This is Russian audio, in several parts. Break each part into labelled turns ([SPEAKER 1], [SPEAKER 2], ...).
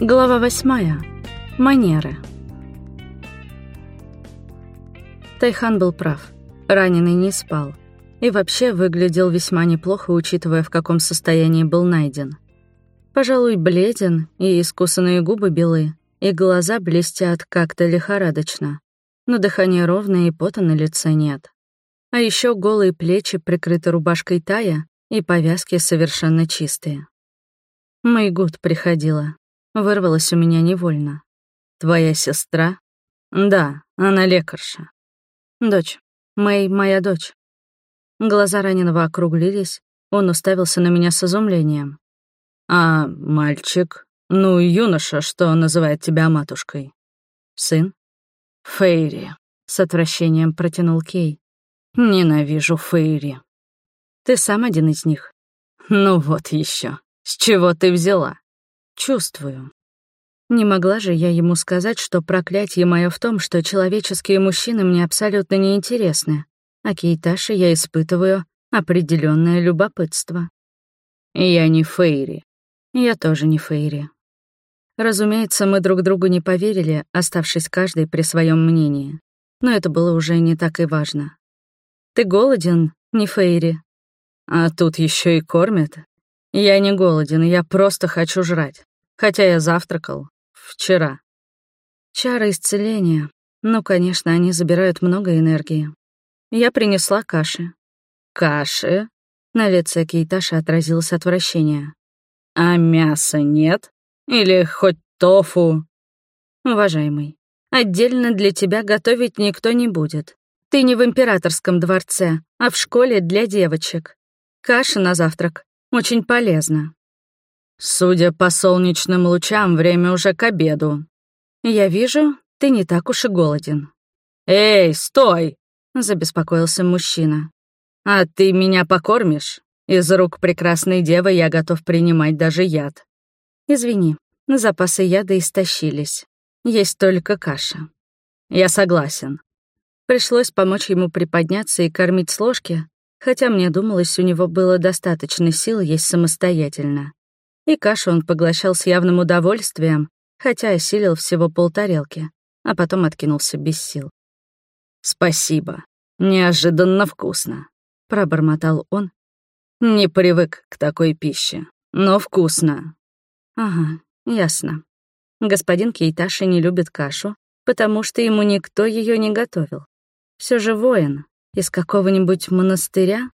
[SPEAKER 1] Глава восьмая. Манеры. Тайхан был прав. Раненый не спал. И вообще выглядел весьма неплохо, учитывая, в каком состоянии был найден. Пожалуй, бледен, и искусанные губы белы, и глаза блестят как-то лихорадочно. Но дыхание ровное и пота на лице нет. А еще голые плечи прикрыты рубашкой тая, и повязки совершенно чистые. Мэйгуд приходила, Вырвалось у меня невольно. «Твоя сестра?» «Да, она лекарша». «Дочь. Мэй — моя дочь». Глаза раненого округлились, он уставился на меня с изумлением. «А мальчик? Ну, юноша, что называет тебя матушкой?» «Сын?» «Фейри», — с отвращением протянул Кей. «Ненавижу Фейри». «Ты сам один из них?» «Ну вот еще. С чего ты взяла?» Чувствую. Не могла же я ему сказать, что проклятие мое в том, что человеческие мужчины мне абсолютно неинтересны, а Кейташи я испытываю определенное любопытство. Я не Фейри. Я тоже не Фейри. Разумеется, мы друг другу не поверили, оставшись каждый при своем мнении. Но это было уже не так и важно. Ты голоден, не Фейри? А тут еще и кормят. Я не голоден, я просто хочу жрать. Хотя я завтракал. Вчера. Чары исцеления. Ну, конечно, они забирают много энергии. Я принесла каши. Каши? На лице Кейташи отразилось отвращение. А мяса нет? Или хоть тофу? Уважаемый, отдельно для тебя готовить никто не будет. Ты не в императорском дворце, а в школе для девочек. Каша на завтрак очень полезно. Судя по солнечным лучам, время уже к обеду. Я вижу, ты не так уж и голоден. Эй, стой! Забеспокоился мужчина. А ты меня покормишь? Из рук прекрасной девы я готов принимать даже яд. Извини, запасы яда истощились. Есть только каша. Я согласен. Пришлось помочь ему приподняться и кормить с ложки, хотя мне думалось, у него было достаточно сил есть самостоятельно. И кашу он поглощал с явным удовольствием, хотя осилил всего полтарелки, а потом откинулся без сил. «Спасибо. Неожиданно вкусно», — пробормотал он. «Не привык к такой пище, но вкусно». «Ага, ясно. Господин Кейташи не любит кашу, потому что ему никто ее не готовил. Все же воин, из какого-нибудь монастыря?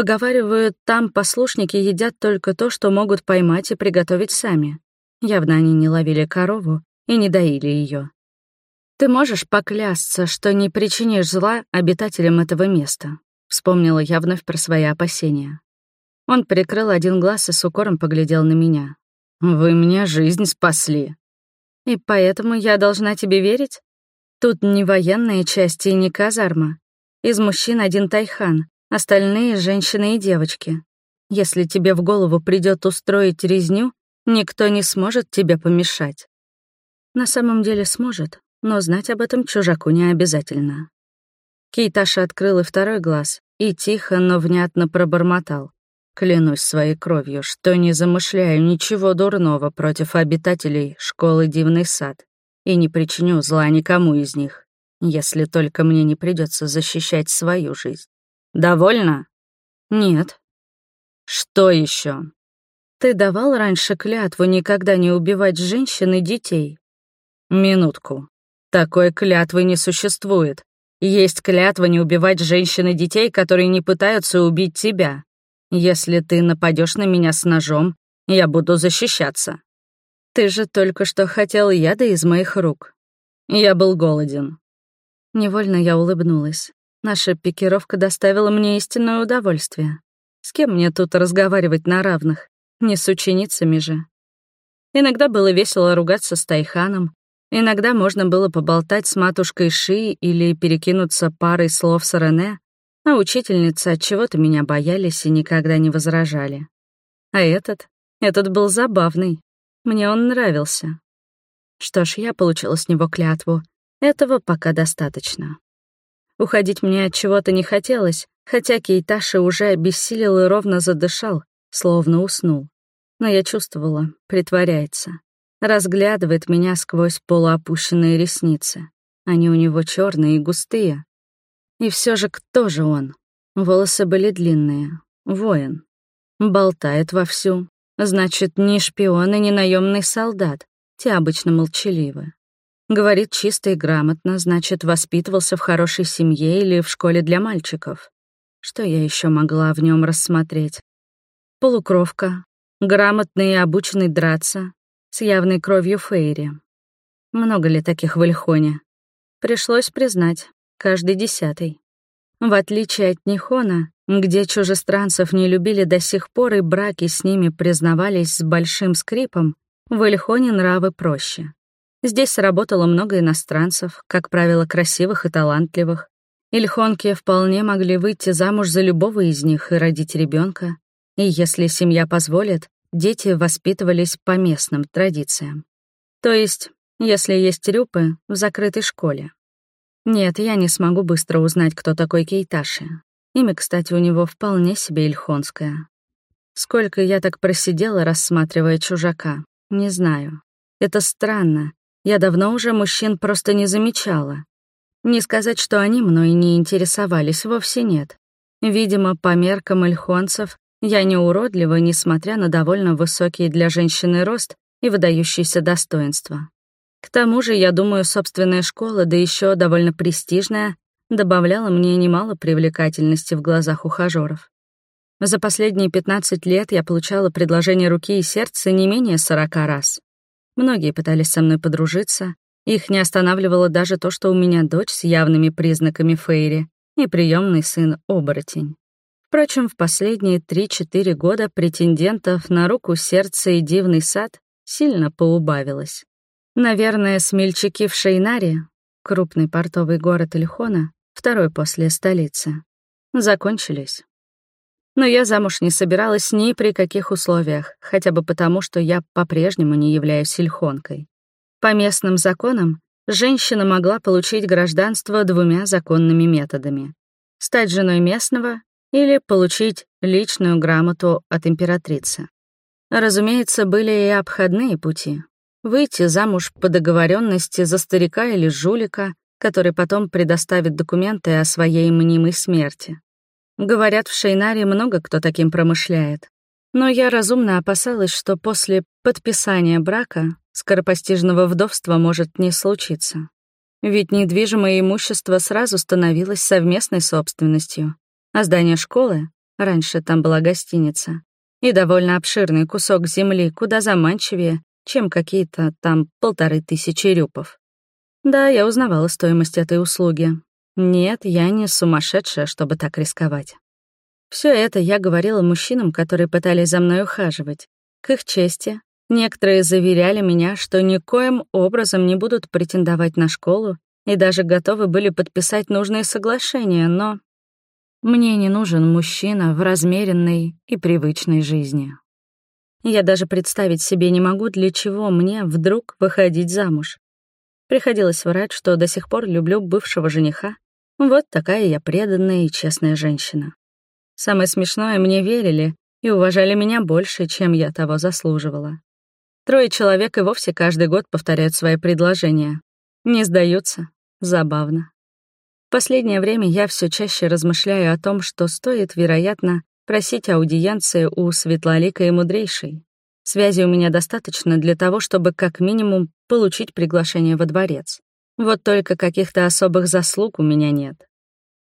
[SPEAKER 1] Поговаривают, там послушники едят только то, что могут поймать и приготовить сами. Явно они не ловили корову и не доили ее. Ты можешь поклясться, что не причинишь зла обитателям этого места? Вспомнила я вновь про свои опасения. Он прикрыл один глаз и с укором поглядел на меня. «Вы мне жизнь спасли». «И поэтому я должна тебе верить? Тут не военные части и не казарма. Из мужчин один Тайхан, остальные — женщины и девочки. Если тебе в голову придет устроить резню, никто не сможет тебе помешать. На самом деле сможет, но знать об этом чужаку не обязательно. Кейташа открыл и второй глаз и тихо, но внятно пробормотал. Клянусь своей кровью, что не замышляю ничего дурного против обитателей школы Дивный сад и не причиню зла никому из них если только мне не придется защищать свою жизнь. Довольно? Нет. Что еще? Ты давал раньше клятву никогда не убивать женщин и детей? Минутку. Такой клятвы не существует. Есть клятва не убивать женщин и детей, которые не пытаются убить тебя. Если ты нападешь на меня с ножом, я буду защищаться. Ты же только что хотел яда из моих рук. Я был голоден. Невольно я улыбнулась. Наша пикировка доставила мне истинное удовольствие. С кем мне тут разговаривать на равных? Не с ученицами же. Иногда было весело ругаться с Тайханом, иногда можно было поболтать с матушкой Ши или перекинуться парой слов с Рене, а учительницы от чего-то меня боялись и никогда не возражали. А этот, этот был забавный. Мне он нравился. Что ж, я получила с него клятву, этого пока достаточно. Уходить мне от чего-то не хотелось, хотя Кейташи уже обессилел и ровно задышал, словно уснул. Но я чувствовала, притворяется. разглядывает меня сквозь полуопущенные ресницы. Они у него черные и густые. И все же кто же он? Волосы были длинные. Воин. Болтает вовсю. Значит, ни шпион и ни наемный солдат. Те обычно молчаливы. Говорит чисто и грамотно, значит, воспитывался в хорошей семье или в школе для мальчиков. Что я еще могла в нем рассмотреть? Полукровка, грамотный и обученный драться, с явной кровью Фейри. Много ли таких в Ильхоне? Пришлось признать, каждый десятый. В отличие от Нихона, где чужестранцев не любили до сих пор и браки с ними признавались с большим скрипом, в Ильхоне нравы проще. Здесь работало много иностранцев, как правило, красивых и талантливых. Ильхонки вполне могли выйти замуж за любого из них и родить ребенка. И если семья позволит, дети воспитывались по местным традициям. То есть, если есть рюпы, в закрытой школе. Нет, я не смогу быстро узнать, кто такой Кейташи. Имя, кстати, у него вполне себе ильхонское. Сколько я так просидела, рассматривая чужака, не знаю. Это странно, я давно уже мужчин просто не замечала. Не сказать, что они мной не интересовались, вовсе нет. Видимо, по меркам ильхонцев я не уродлива, несмотря на довольно высокий для женщины рост и выдающиеся достоинства. К тому же, я думаю, собственная школа, да еще довольно престижная, добавляла мне немало привлекательности в глазах ухажеров. За последние 15 лет я получала предложение руки и сердца не менее 40 раз. Многие пытались со мной подружиться. Их не останавливало даже то, что у меня дочь с явными признаками Фейри и приемный сын оборотень. Впрочем, в последние 3-4 года претендентов на руку, сердце и дивный сад сильно поубавилось. Наверное, смельчаки в Шейнаре, крупный портовый город Ильхона, второй после столицы, закончились. Но я замуж не собиралась ни при каких условиях, хотя бы потому, что я по-прежнему не являюсь сельхонкой. По местным законам женщина могла получить гражданство двумя законными методами — стать женой местного или получить личную грамоту от императрицы. Разумеется, были и обходные пути. Выйти замуж по договоренности за старика или жулика, который потом предоставит документы о своей мнимой смерти. Говорят, в Шейнаре много кто таким промышляет. Но я разумно опасалась, что после подписания брака скоропостижного вдовства может не случиться. Ведь недвижимое имущество сразу становилось совместной собственностью, а здание школы, раньше там была гостиница, и довольно обширный кусок земли куда заманчивее, чем какие-то там полторы тысячи рюпов. Да, я узнавала стоимость этой услуги, нет, я не сумасшедшая, чтобы так рисковать. Все это я говорила мужчинам, которые пытались за мной ухаживать. К их чести, некоторые заверяли меня, что никоим образом не будут претендовать на школу и даже готовы были подписать нужные соглашения, но мне не нужен мужчина в размеренной и привычной жизни. Я даже представить себе не могу, для чего мне вдруг выходить замуж. Приходилось врать, что до сих пор люблю бывшего жениха. Вот такая я преданная и честная женщина. Самое смешное, мне верили и уважали меня больше, чем я того заслуживала. Трое человек и вовсе каждый год повторяют свои предложения. Не сдаются. Забавно. В последнее время я все чаще размышляю о том, что стоит, вероятно, просить аудиенции у Светлолика и Мудрейшей. Связи у меня достаточно для того, чтобы как минимум получить приглашение во дворец. Вот только каких-то особых заслуг у меня нет.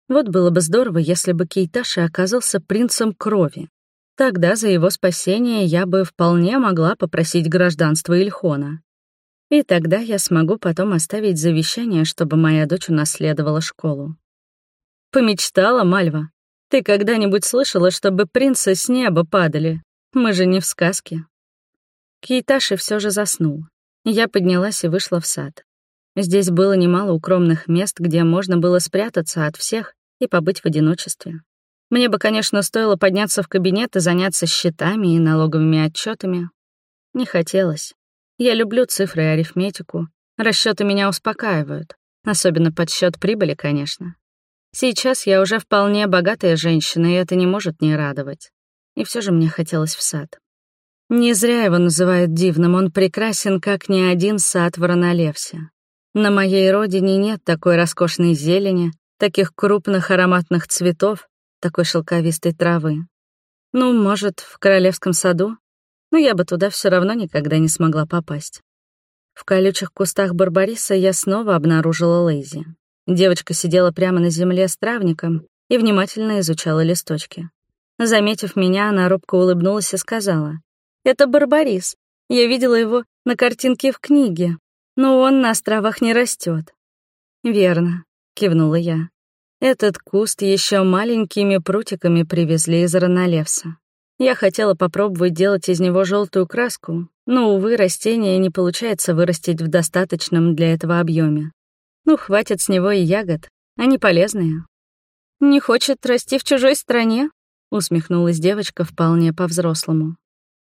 [SPEAKER 1] Вот было бы здорово, если бы Кейташи оказался принцем крови. Тогда за его спасение я бы вполне могла попросить гражданство Ильхона. И тогда я смогу потом оставить завещание, чтобы моя дочь унаследовала школу. Помечтала, Мальва. Ты когда-нибудь слышала, чтобы принцы с неба падали? Мы же не в сказке. Кейташи все же заснул. Я поднялась и вышла в сад. Здесь было немало укромных мест, где можно было спрятаться от всех и побыть в одиночестве. Мне бы, конечно, стоило подняться в кабинет и заняться счетами и налоговыми отчетами. Не хотелось. Я люблю цифры и арифметику. Расчеты меня успокаивают. Особенно подсчет прибыли, конечно. Сейчас я уже вполне богатая женщина, и это не может не радовать. И все же мне хотелось в сад. Не зря его называют дивным, он прекрасен, как ни один сад в Ранолевсе. На моей родине нет такой роскошной зелени, таких крупных ароматных цветов, такой шелковистой травы. Ну, может, в королевском саду? Но я бы туда все равно никогда не смогла попасть. В колючих кустах барбариса я снова обнаружила Лейзи. Девочка сидела прямо на земле с травником и внимательно изучала листочки. Заметив меня, она робко улыбнулась и сказала, «Это Барбарис. Я видела его на картинке в книге, но он на островах не растет. «Верно», — кивнула я. «Этот куст еще маленькими прутиками привезли из Ранолевса. Я хотела попробовать делать из него желтую краску, но, увы, растение не получается вырастить в достаточном для этого объеме. Ну, хватит с него и ягод, они полезные». «Не хочет расти в чужой стране?» усмехнулась девочка вполне по-взрослому.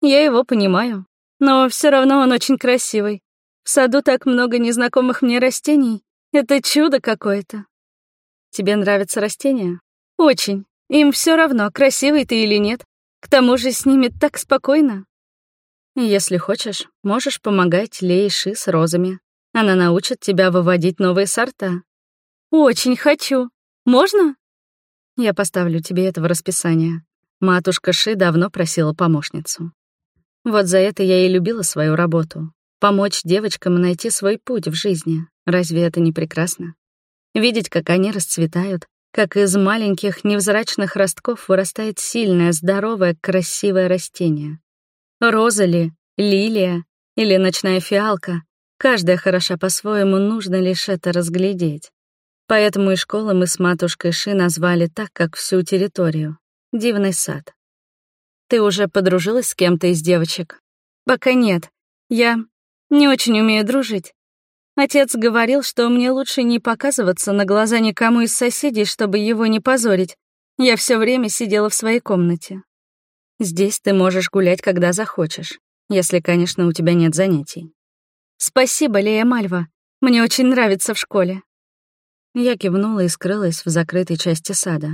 [SPEAKER 1] Я его понимаю, но все равно он очень красивый. В саду так много незнакомых мне растений. Это чудо какое-то. Тебе нравятся растения? Очень. Им все равно, красивый ты или нет. К тому же с ними так спокойно. Если хочешь, можешь помогать Лейши с розами. Она научит тебя выводить новые сорта. Очень хочу. Можно? Я поставлю тебе это в расписание. Матушка Ши давно просила помощницу. Вот за это я и любила свою работу. Помочь девочкам найти свой путь в жизни. Разве это не прекрасно? Видеть, как они расцветают, как из маленьких невзрачных ростков вырастает сильное, здоровое, красивое растение. Роза ли, лилия или ночная фиалка, каждая хороша по-своему, нужно лишь это разглядеть. Поэтому и школу мы с матушкой Ши назвали так, как всю территорию — Дивный сад. Ты уже подружилась с кем-то из девочек? Пока нет. Я не очень умею дружить. Отец говорил, что мне лучше не показываться на глаза никому из соседей, чтобы его не позорить. Я все время сидела в своей комнате. Здесь ты можешь гулять, когда захочешь, если, конечно, у тебя нет занятий. Спасибо, Лея Мальва. Мне очень нравится в школе. Я кивнула и скрылась в закрытой части сада.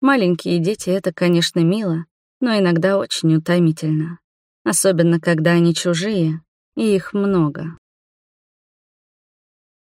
[SPEAKER 1] Маленькие дети — это, конечно, мило, но иногда очень утомительно. Особенно, когда они чужие, и их много.